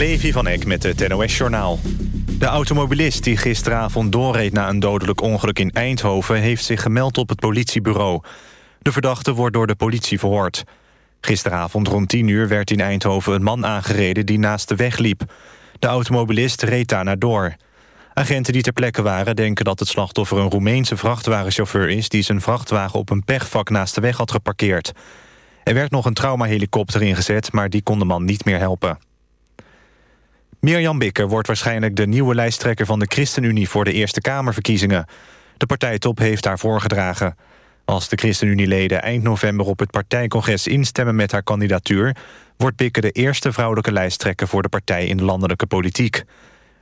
Levi van Eck met het NOS-journaal. De automobilist die gisteravond doorreed na een dodelijk ongeluk in Eindhoven... heeft zich gemeld op het politiebureau. De verdachte wordt door de politie verhoord. Gisteravond rond 10 uur werd in Eindhoven een man aangereden die naast de weg liep. De automobilist reed daarna door. Agenten die ter plekke waren denken dat het slachtoffer een Roemeense vrachtwagenchauffeur is... die zijn vrachtwagen op een pechvak naast de weg had geparkeerd. Er werd nog een traumahelikopter ingezet, maar die kon de man niet meer helpen. Mirjam Bikker wordt waarschijnlijk de nieuwe lijsttrekker van de ChristenUnie voor de Eerste Kamerverkiezingen. De partijtop heeft haar voorgedragen. Als de ChristenUnie-leden eind november op het partijcongres instemmen met haar kandidatuur, wordt Bikker de eerste vrouwelijke lijsttrekker voor de partij in de landelijke politiek.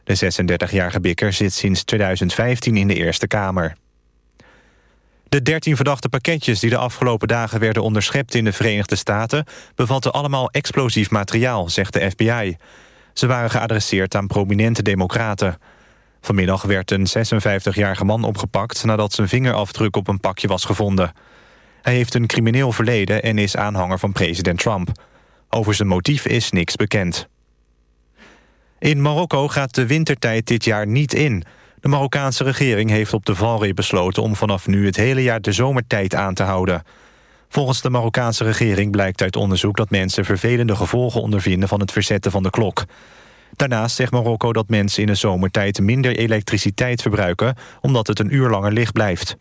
De 36-jarige Bikker zit sinds 2015 in de Eerste Kamer. De 13 verdachte pakketjes die de afgelopen dagen werden onderschept in de Verenigde Staten... bevatten allemaal explosief materiaal, zegt de FBI. Ze waren geadresseerd aan prominente democraten. Vanmiddag werd een 56-jarige man opgepakt... nadat zijn vingerafdruk op een pakje was gevonden. Hij heeft een crimineel verleden en is aanhanger van president Trump. Over zijn motief is niks bekend. In Marokko gaat de wintertijd dit jaar niet in. De Marokkaanse regering heeft op de valreep besloten... om vanaf nu het hele jaar de zomertijd aan te houden. Volgens de Marokkaanse regering blijkt uit onderzoek... dat mensen vervelende gevolgen ondervinden van het verzetten van de klok. Daarnaast zegt Marokko dat mensen in de zomertijd... minder elektriciteit verbruiken... omdat het een uur langer licht blijft.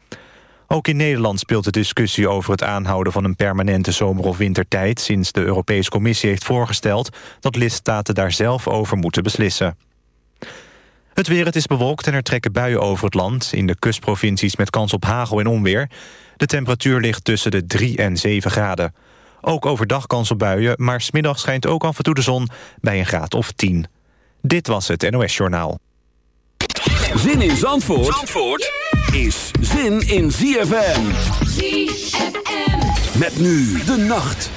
Ook in Nederland speelt de discussie over het aanhouden van een permanente zomer- of wintertijd... sinds de Europese Commissie heeft voorgesteld dat lidstaten daar zelf over moeten beslissen. Het weer, het is bewolkt en er trekken buien over het land... in de kustprovincies met kans op hagel en onweer. De temperatuur ligt tussen de 3 en 7 graden. Ook overdag kans op buien, maar smiddag schijnt ook af en toe de zon... bij een graad of 10. Dit was het NOS Journaal. Zin in Zandvoort, Zandvoort is zin in ZFM. ZFM. Met nu de nacht.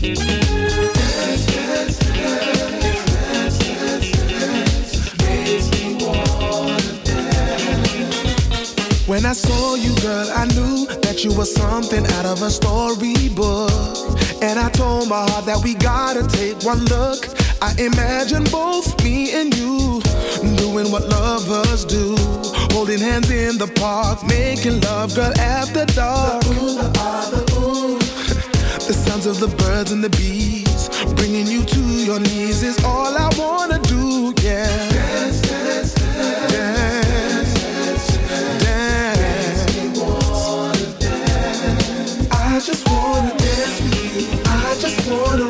When I saw you, girl, I knew that you were something out of a storybook. And I told my heart that we gotta take one look. I imagine both me and you doing what lovers do. Holding hands in the park, making love, girl, after dark. The sounds of the birds and the bees, bringing you to your knees is all I wanna do, yeah. Dance, dance, dance. I just wanna dance with you. I just wanna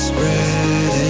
spreading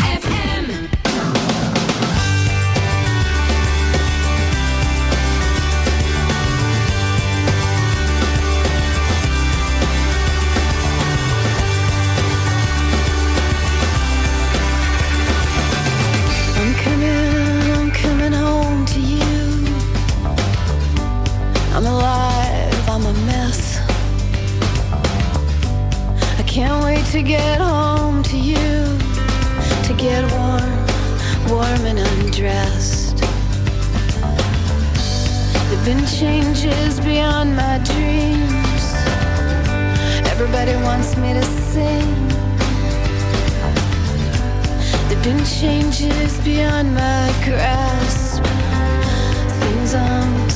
me to sing. There've been changes beyond my grasp. Things I'm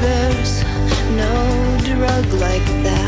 there's no drug like that.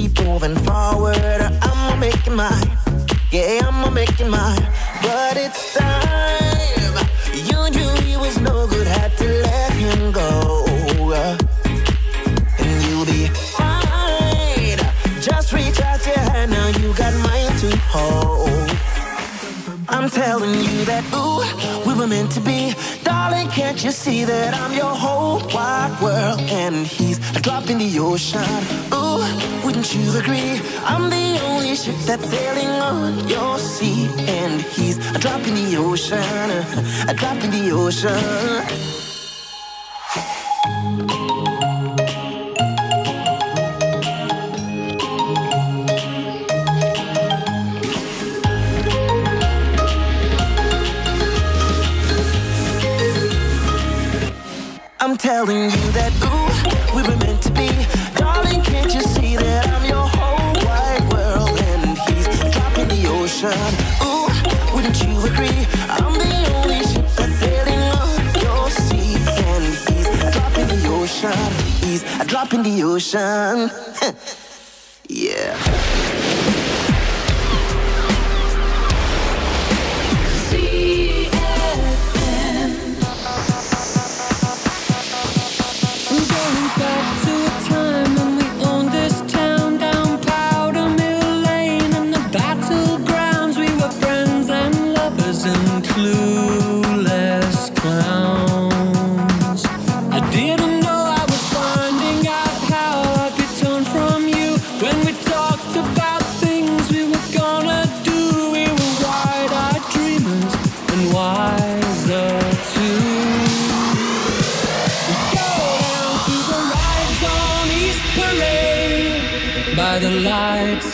keep moving forward. I'ma make it mine. Yeah, I'ma make it mine. But it's time. You knew he was no good. Had to let him go. And you'll be fine. Just reach out your hand. Now you got mine to hold. I'm telling you that, ooh, we were meant to be. Darling, can't you see that I'm your whole wide world? And he's a drop in the ocean. Ooh, wouldn't you agree? I'm the only ship that's sailing on your sea. And he's a drop in the ocean. A drop in the ocean. I'm telling you Drop in the ocean.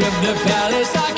of the Palace Arcade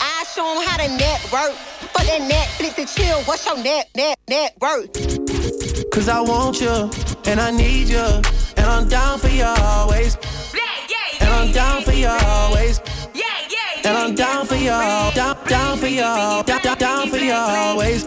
I show 'em how to network. For that Netflix and chill, what's your net, net, net worth? Cause I want you, and I need you, and I'm down for you always. yeah yeah And I'm down for you always. yeah yeah And I'm down for you, down, down for you, down, down, down for you always.